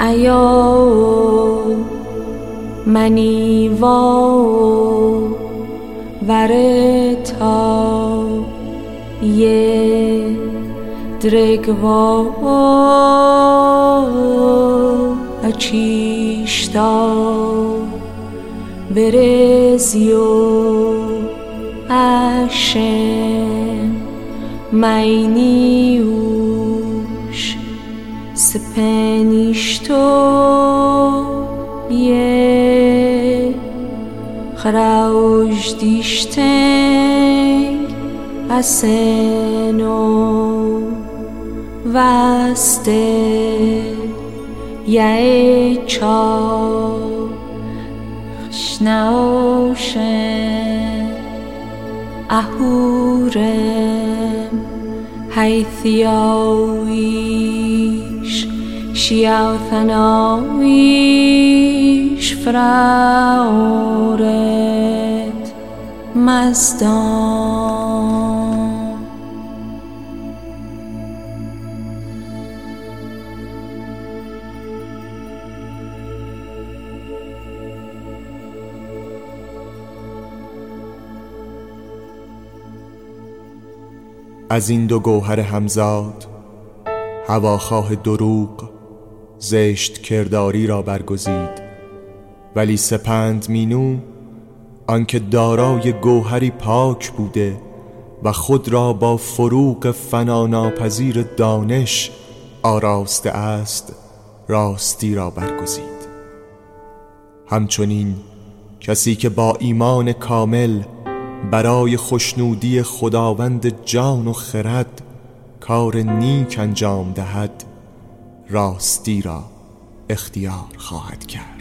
ایا منی و ورتا یه درگوا اچیشتا برزیو اشم مینیوش سپنیش تو یه خراوش دیشتنگ اسنو وسته یه چا خشناوشه احورم حیثیاوی shiauthanaish frauret مزدان از این دو گوهر همزاد هواخواه دروغ زشت کرداری را برگزید. ولی سپند مینو آنکه دارای گوهری پاک بوده و خود را با فروغ فناناپذیر دانش آراسته است راستی را برگزید. همچنین کسی که با ایمان کامل برای خوشنودی خداوند جان و خرد کار نیک انجام دهد راستی را اختیار خواهد کرد.